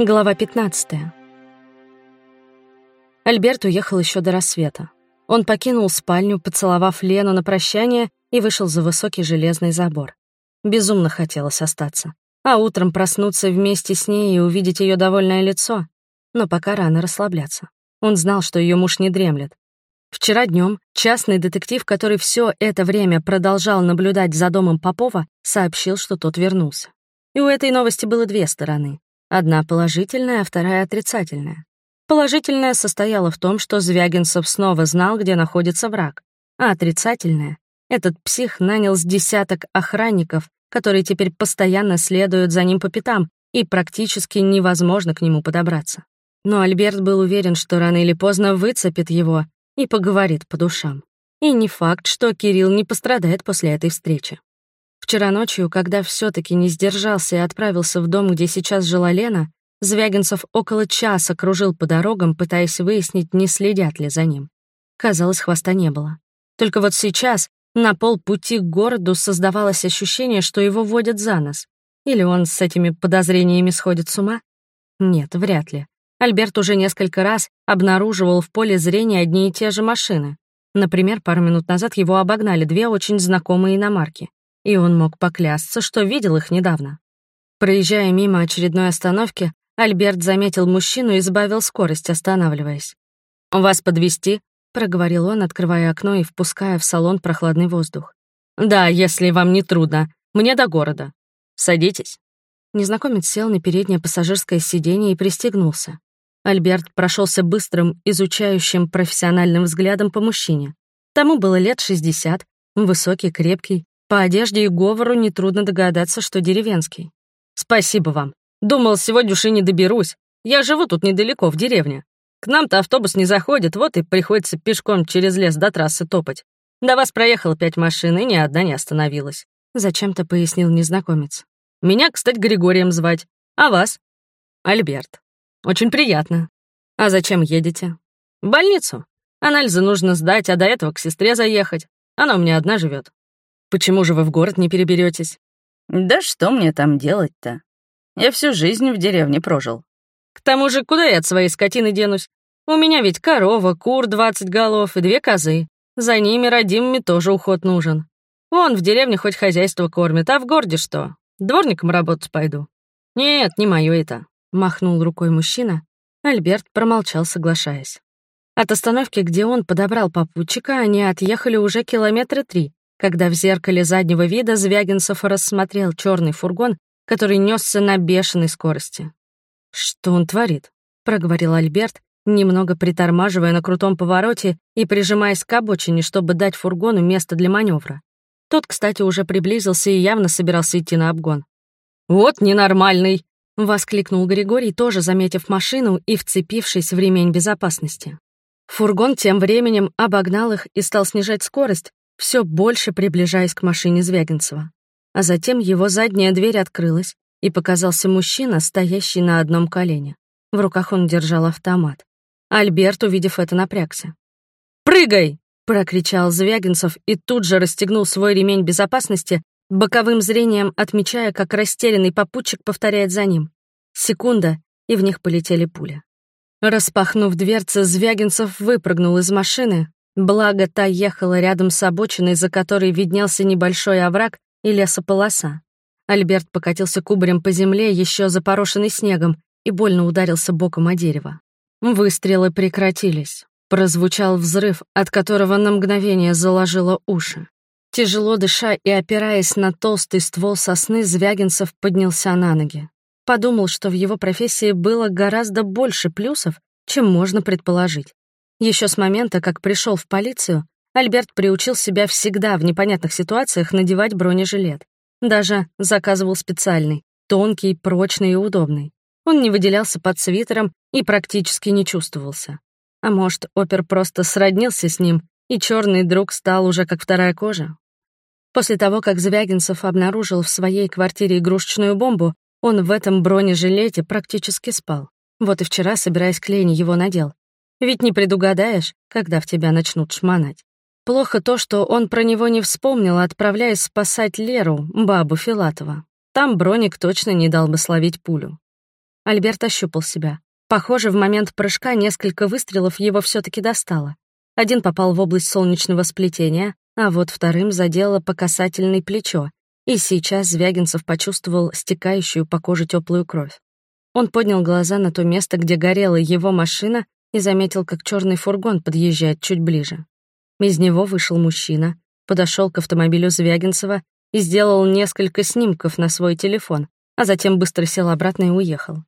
Глава 15. Альберт уехал еще до рассвета. Он покинул спальню, поцеловав Лену на прощание и вышел за высокий железный забор. Безумно хотелось остаться. А утром проснуться вместе с ней и увидеть ее довольное лицо. Но пока рано расслабляться. Он знал, что ее муж не дремлет. Вчера днем частный детектив, который все это время продолжал наблюдать за домом Попова, сообщил, что тот вернулся. И у этой новости было две стороны. Одна положительная, а вторая отрицательная. Положительная состояла в том, что Звягинцев снова знал, где находится враг. А отрицательная — этот псих нанял с десяток охранников, которые теперь постоянно следуют за ним по пятам, и практически невозможно к нему подобраться. Но Альберт был уверен, что рано или поздно выцепит его и поговорит по душам. И не факт, что Кирилл не пострадает после этой встречи. Вчера ночью, когда все таки не сдержался и отправился в дом, где сейчас жила Лена, Звягинцев около часа кружил по дорогам, пытаясь выяснить, не следят ли за ним. Казалось, хвоста не было. Только вот сейчас на полпути к городу создавалось ощущение, что его водят за нос. Или он с этими подозрениями сходит с ума? Нет, вряд ли. Альберт уже несколько раз обнаруживал в поле зрения одни и те же машины. Например, пару минут назад его обогнали две очень знакомые иномарки и он мог поклясться, что видел их недавно. Проезжая мимо очередной остановки, Альберт заметил мужчину и сбавил скорость, останавливаясь. «Вас подвести? проговорил он, открывая окно и впуская в салон прохладный воздух. «Да, если вам не трудно. Мне до города. Садитесь». Незнакомец сел на переднее пассажирское сиденье и пристегнулся. Альберт прошелся быстрым, изучающим профессиональным взглядом по мужчине. Тому было лет 60, высокий, крепкий, по одежде и говору нетрудно догадаться, что деревенский. «Спасибо вам. Думал, сегодня уж и не доберусь. Я живу тут недалеко, в деревне. К нам-то автобус не заходит, вот и приходится пешком через лес до трассы топать. До вас проехало пять машин, и ни одна не остановилась», — зачем-то пояснил незнакомец. «Меня, кстати, Григорием звать. А вас?» «Альберт. Очень приятно. А зачем едете?» «В больницу. Анализы нужно сдать, а до этого к сестре заехать. Она у меня одна живет. Почему же вы в город не переберетесь? Да что мне там делать-то? Я всю жизнь в деревне прожил. К тому же, куда я от своей скотины денусь? У меня ведь корова, кур двадцать голов и две козы. За ними, родимыми, тоже уход нужен. Вон, в деревне хоть хозяйство кормит, а в городе что? Дворником работать пойду. Нет, не мое это. Махнул рукой мужчина. Альберт промолчал, соглашаясь. От остановки, где он подобрал попутчика, они отъехали уже километра три, когда в зеркале заднего вида Звягинцев рассмотрел черный фургон, который несся на бешеной скорости. «Что он творит?» — проговорил Альберт, немного притормаживая на крутом повороте и прижимаясь к обочине, чтобы дать фургону место для маневра. Тот, кстати, уже приблизился и явно собирался идти на обгон. «Вот ненормальный!» — воскликнул Григорий, тоже заметив машину и вцепившись в ремень безопасности. Фургон тем временем обогнал их и стал снижать скорость, все больше приближаясь к машине Звягинцева. А затем его задняя дверь открылась, и показался мужчина, стоящий на одном колене. В руках он держал автомат. Альберт, увидев это, напрягся. «Прыгай!» — прокричал Звягинцев и тут же расстегнул свой ремень безопасности, боковым зрением отмечая, как растерянный попутчик повторяет за ним. Секунда, и в них полетели пули. Распахнув дверцы, Звягинцев выпрыгнул из машины, Благо, та ехала рядом с обочиной, за которой виднелся небольшой овраг и лесополоса. Альберт покатился кубарем по земле, еще запорошенный снегом, и больно ударился боком о дерево. Выстрелы прекратились. Прозвучал взрыв, от которого на мгновение заложило уши. Тяжело дыша и опираясь на толстый ствол сосны, Звягинцев поднялся на ноги. Подумал, что в его профессии было гораздо больше плюсов, чем можно предположить. Еще с момента, как пришел в полицию, Альберт приучил себя всегда в непонятных ситуациях надевать бронежилет. Даже заказывал специальный, тонкий, прочный и удобный. Он не выделялся под свитером и практически не чувствовался. А может, опер просто сроднился с ним, и черный друг стал уже как вторая кожа? После того, как Звягинцев обнаружил в своей квартире игрушечную бомбу, он в этом бронежилете практически спал. Вот и вчера, собираясь к Лене, его надел. Ведь не предугадаешь, когда в тебя начнут шмонать. Плохо то, что он про него не вспомнил, отправляясь спасать Леру, бабу Филатова. Там Броник точно не дал бы словить пулю. Альберт ощупал себя. Похоже, в момент прыжка несколько выстрелов его все таки достало. Один попал в область солнечного сплетения, а вот вторым задело по касательной плечо, и сейчас Звягинцев почувствовал стекающую по коже теплую кровь. Он поднял глаза на то место, где горела его машина, и заметил, как черный фургон подъезжает чуть ближе. Из него вышел мужчина, подошел к автомобилю Звягинцева и сделал несколько снимков на свой телефон, а затем быстро сел обратно и уехал.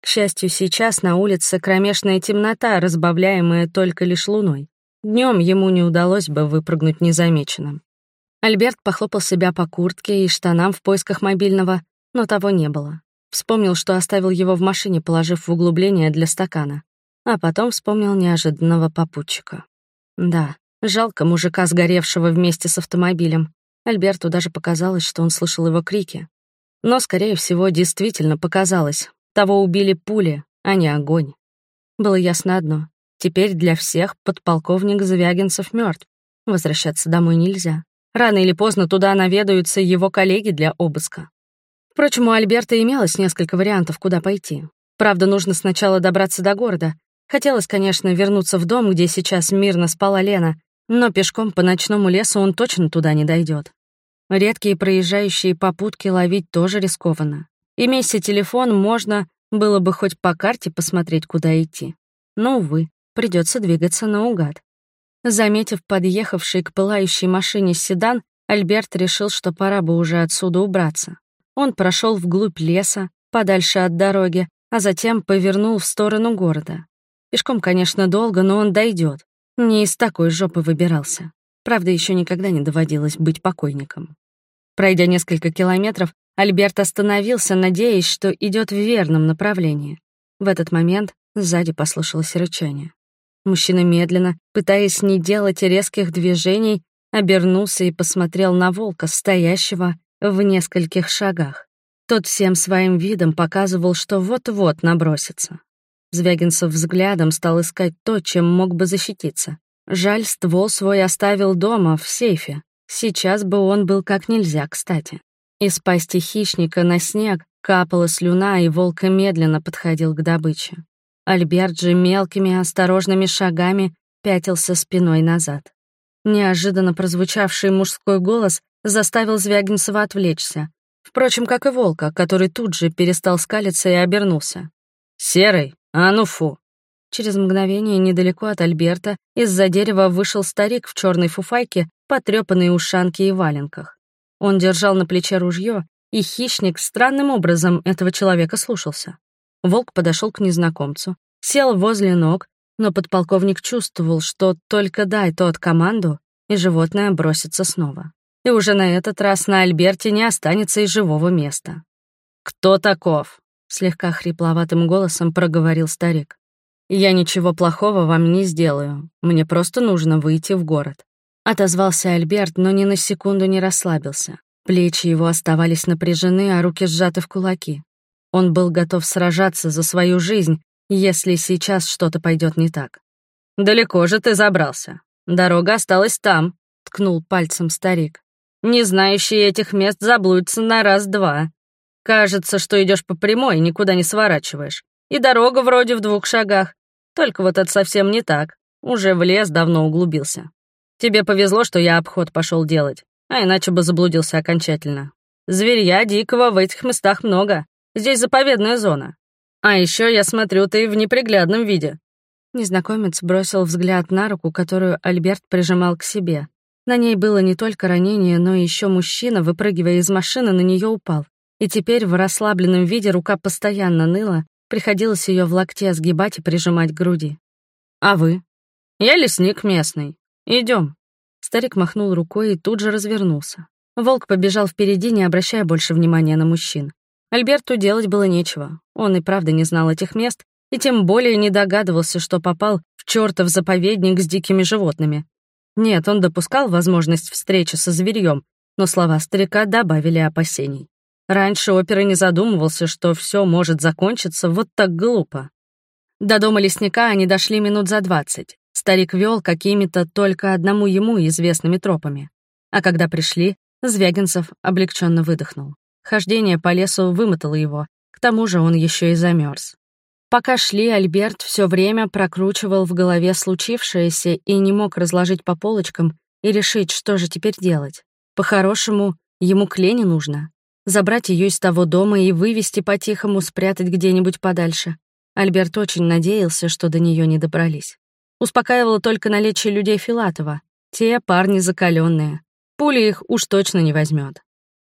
К счастью, сейчас на улице кромешная темнота, разбавляемая только лишь луной. Днем ему не удалось бы выпрыгнуть незамеченным. Альберт похлопал себя по куртке и штанам в поисках мобильного, но того не было. Вспомнил, что оставил его в машине, положив в углубление для стакана. А потом вспомнил неожиданного попутчика. Да, жалко мужика, сгоревшего вместе с автомобилем. Альберту даже показалось, что он слышал его крики. Но, скорее всего, действительно показалось. Того убили пули, а не огонь. Было ясно одно. Теперь для всех подполковник Звягинцев мертв. Возвращаться домой нельзя. Рано или поздно туда наведаются его коллеги для обыска. Впрочем, у Альберта имелось несколько вариантов, куда пойти. Правда, нужно сначала добраться до города. Хотелось, конечно, вернуться в дом, где сейчас мирно спала Лена, но пешком по ночному лесу он точно туда не дойдет. Редкие проезжающие попутки ловить тоже рискованно. Имейся телефон, можно было бы хоть по карте посмотреть, куда идти. Но, увы, придется двигаться наугад. Заметив подъехавший к пылающей машине седан, Альберт решил, что пора бы уже отсюда убраться. Он прошел вглубь леса, подальше от дороги, а затем повернул в сторону города. Пешком, конечно, долго, но он дойдет. Не из такой жопы выбирался. Правда, еще никогда не доводилось быть покойником. Пройдя несколько километров, Альберт остановился, надеясь, что идет в верном направлении. В этот момент сзади послышалось рычание. Мужчина медленно, пытаясь не делать резких движений, обернулся и посмотрел на волка, стоящего в нескольких шагах. Тот всем своим видом показывал, что вот-вот набросится. Звягинцев взглядом стал искать то, чем мог бы защититься. Жаль, ствол свой оставил дома, в сейфе. Сейчас бы он был как нельзя кстати. Из пасти хищника на снег капала слюна, и волк медленно подходил к добыче. Альберт же мелкими осторожными шагами пятился спиной назад. Неожиданно прозвучавший мужской голос заставил Звягинцева отвлечься. Впрочем, как и волка, который тут же перестал скалиться и обернулся. «Серый, а ну фу!» Через мгновение недалеко от Альберта из-за дерева вышел старик в черной фуфайке, потрепанной ушанке и валенках. Он держал на плече ружье, и хищник странным образом этого человека слушался. Волк подошел к незнакомцу, сел возле ног, но подполковник чувствовал, что только дай тот команду, и животное бросится снова. И уже на этот раз на Альберте не останется и живого места. «Кто таков?» — слегка хрипловатым голосом проговорил старик. «Я ничего плохого вам не сделаю. Мне просто нужно выйти в город». Отозвался Альберт, но ни на секунду не расслабился. Плечи его оставались напряжены, а руки сжаты в кулаки. Он был готов сражаться за свою жизнь, если сейчас что-то пойдет не так. «Далеко же ты забрался. Дорога осталась там», — ткнул пальцем старик. «Не знающие этих мест заблудятся на раз-два. Кажется, что идешь по прямой, никуда не сворачиваешь. И дорога вроде в двух шагах. Только вот это совсем не так. Уже в лес давно углубился. Тебе повезло, что я обход пошел делать, а иначе бы заблудился окончательно. Зверья дикого в этих местах много. Здесь заповедная зона. А еще я смотрю, ты в неприглядном виде». Незнакомец бросил взгляд на руку, которую Альберт прижимал к себе. На ней было не только ранение, но еще мужчина, выпрыгивая из машины, на нее упал. И теперь в расслабленном виде рука постоянно ныла, приходилось ее в локте сгибать и прижимать к груди. «А вы?» «Я лесник местный. Идем. Старик махнул рукой и тут же развернулся. Волк побежал впереди, не обращая больше внимания на мужчин. Альберту делать было нечего. Он и правда не знал этих мест, и тем более не догадывался, что попал в чертов заповедник с дикими животными. Нет, он допускал возможность встречи со зверьем, но слова старика добавили опасений. Раньше опера не задумывался, что все может закончиться вот так глупо. До дома лесника они дошли минут за двадцать. Старик вел какими-то только одному ему известными тропами. А когда пришли, Звягинцев облегченно выдохнул. Хождение по лесу вымотало его. К тому же он еще и замерз. Пока шли, Альберт все время прокручивал в голове случившееся и не мог разложить по полочкам и решить, что же теперь делать. По-хорошему, ему к нужно. Забрать ее из того дома и вывести по-тихому, спрятать где-нибудь подальше. Альберт очень надеялся, что до нее не добрались. Успокаивало только наличие людей Филатова. Те парни закаленные. Пули их уж точно не возьмет.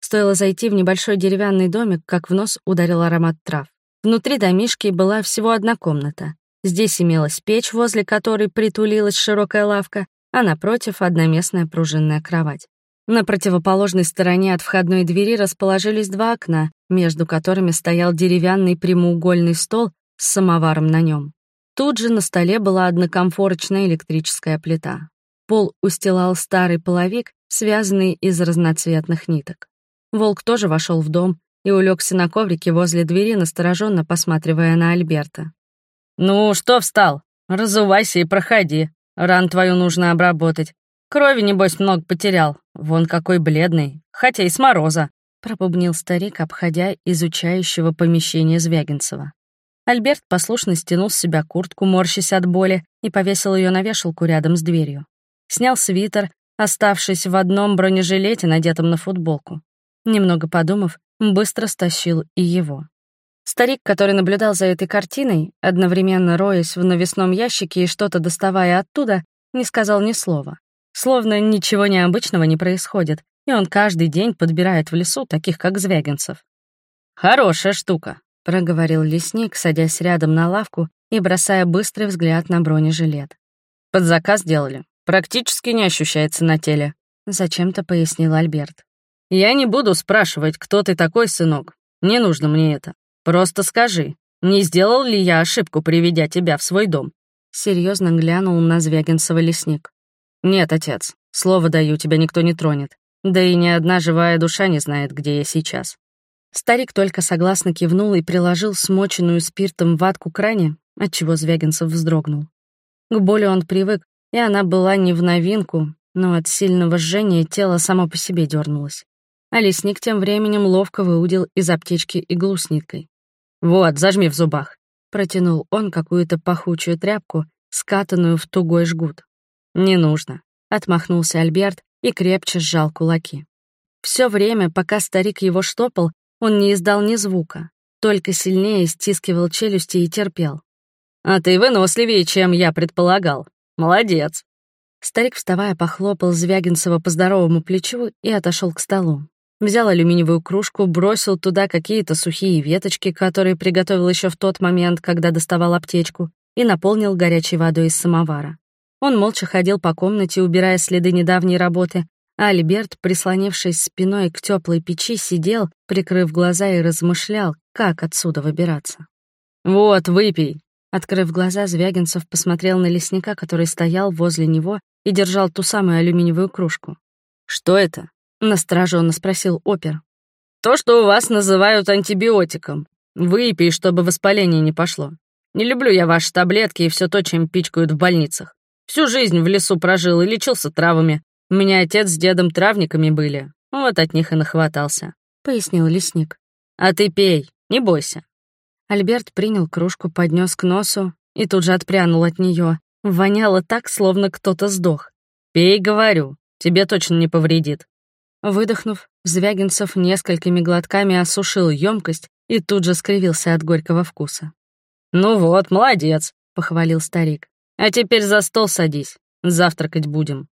Стоило зайти в небольшой деревянный домик, как в нос ударил аромат трав. Внутри домишки была всего одна комната. Здесь имелась печь, возле которой притулилась широкая лавка, а напротив — одноместная пружинная кровать. На противоположной стороне от входной двери расположились два окна, между которыми стоял деревянный прямоугольный стол с самоваром на нем. Тут же на столе была однокомфорочная электрическая плита. Пол устилал старый половик, связанный из разноцветных ниток. Волк тоже вошел в дом и улегся на коврике возле двери, настороженно посматривая на Альберта. «Ну, что встал? Разувайся и проходи. Ран твою нужно обработать. Крови, небось, много потерял. Вон какой бледный, хотя и с мороза», — пробубнил старик, обходя изучающего помещение Звягинцева. Альберт послушно стянул с себя куртку, морщась от боли, и повесил ее на вешалку рядом с дверью. Снял свитер, оставшись в одном бронежилете, надетом на футболку. Немного подумав, быстро стащил и его. Старик, который наблюдал за этой картиной, одновременно роясь в навесном ящике и что-то доставая оттуда, не сказал ни слова. Словно ничего необычного не происходит, и он каждый день подбирает в лесу таких, как Звягинцев. «Хорошая штука», — проговорил лесник, садясь рядом на лавку и бросая быстрый взгляд на бронежилет. «Под заказ делали. Практически не ощущается на теле», — зачем-то пояснил Альберт. «Я не буду спрашивать, кто ты такой, сынок. Не нужно мне это. Просто скажи, не сделал ли я ошибку, приведя тебя в свой дом?» Серьезно глянул на Звягинцева лесник. «Нет, отец, слово даю, тебя никто не тронет. Да и ни одна живая душа не знает, где я сейчас». Старик только согласно кивнул и приложил смоченную спиртом ватку к ране, отчего Звягинцев вздрогнул. К боли он привык, и она была не в новинку, но от сильного жжения тело само по себе дернулось. А лесник тем временем ловко выудил из аптечки иглу с ниткой. «Вот, зажми в зубах», — протянул он какую-то пахучую тряпку, скатанную в тугой жгут. «Не нужно», — отмахнулся Альберт и крепче сжал кулаки. Все время, пока старик его штопал, он не издал ни звука, только сильнее стискивал челюсти и терпел. «А ты выносливее, чем я предполагал», Молодец. Старик, вставая, похлопал Звягинцева по здоровому плечу и отошел к столу. Взял алюминиевую кружку, бросил туда какие-то сухие веточки, которые приготовил еще в тот момент, когда доставал аптечку, и наполнил горячей водой из самовара. Он молча ходил по комнате, убирая следы недавней работы, а Альберт, прислонившись спиной к теплой печи, сидел, прикрыв глаза и размышлял, как отсюда выбираться. «Вот, выпей», Открыв глаза, Звягинцев посмотрел на лесника, который стоял возле него и держал ту самую алюминиевую кружку. «Что это?» — настороженно спросил опер. «То, что у вас называют антибиотиком. Выпей, чтобы воспаление не пошло. Не люблю я ваши таблетки и все то, чем пичкают в больницах. Всю жизнь в лесу прожил и лечился травами. У меня отец с дедом травниками были. Вот от них и нахватался», — пояснил лесник. «А ты пей, не бойся. Альберт принял кружку, поднес к носу и тут же отпрянул от нее. Воняло так, словно кто-то сдох. «Пей, говорю, тебе точно не повредит». Выдохнув, Звягинцев несколькими глотками осушил емкость и тут же скривился от горького вкуса. «Ну вот, молодец», — похвалил старик. «А теперь за стол садись, завтракать будем».